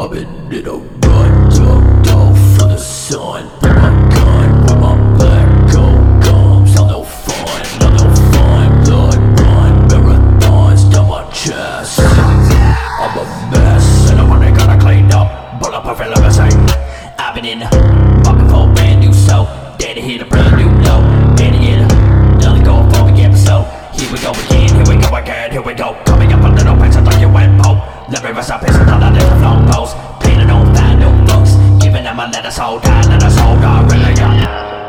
I've been in a rut, ducked off for the sun. Put my gun with my black gold gums. I'm no fun, I'm no fun. Blood run, marathons down my chest. I'm a mess, and I'm only gonna clean up. Pull I a the same. I've been in, a fucking for brand new soul. Daddy hit a brand new. The rivers pissing on the little long post. Painting don't no books. Giving them a letter so down and a soul down. Really got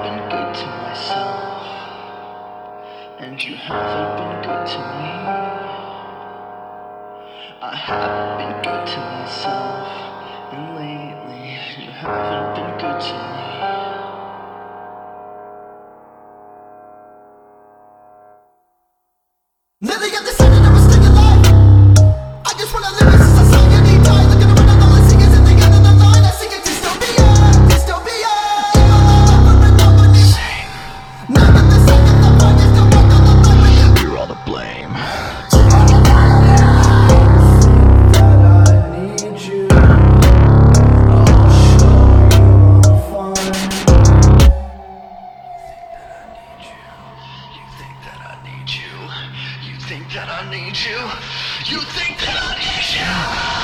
been good to myself, and you haven't been good to me. I haven't been good to myself, and lately you haven't been good to me. Think that I need you? You think that I need you?